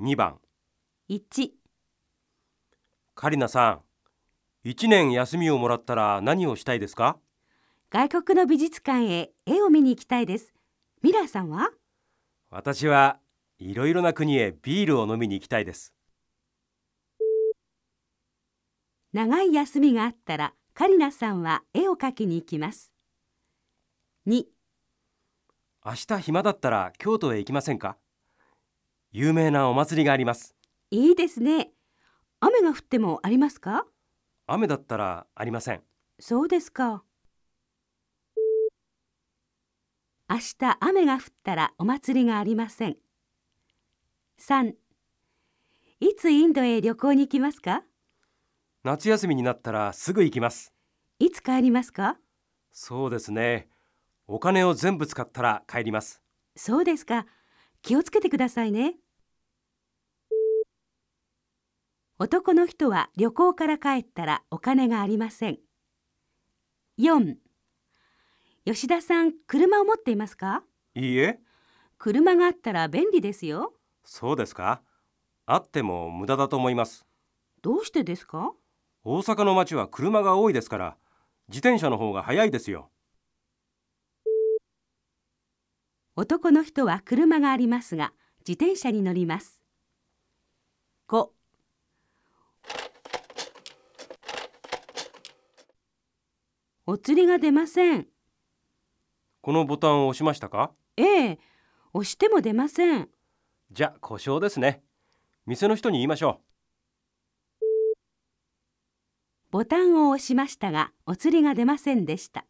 2番。1、カリナさん1年休みをもらったら何をしたいですか？外国の美術館へ絵を見に行きたいです。ミラーさんは？私はいろいろな国へビールを飲みに行きたいです。長い休みがあったらカリナさんは絵を描きに行きます。2、明日暇だったら京都へ行きませんか？有名なお祭りがありますいいですね。雨が降ってもありますか？雨だったらありませんそうですか。明日雨が降ったらお祭りがありません。3. いつインドへ旅行に行きますか？夏休みになったらすぐ行きますいつ帰りますか？そうですねお金を全部使ったら帰りますそうですか。気をつけてくださいね。男の人は旅行から帰ったらお金がありません。4. 吉田さん、車を持っていますか？いいえ車があったら便利ですよ。そうですかあっても無駄だと思いますどうしてですか？大阪の街は車が多いですから自転車の方が早いですよ男の人は車がありますが自転車に乗ります。5お釣りが出ません。このボタンを押しましたか？ええ押しても出ません。じゃ故障ですね。店の人に言いましょう。ボタンを押しましたがお釣りが出ませんでした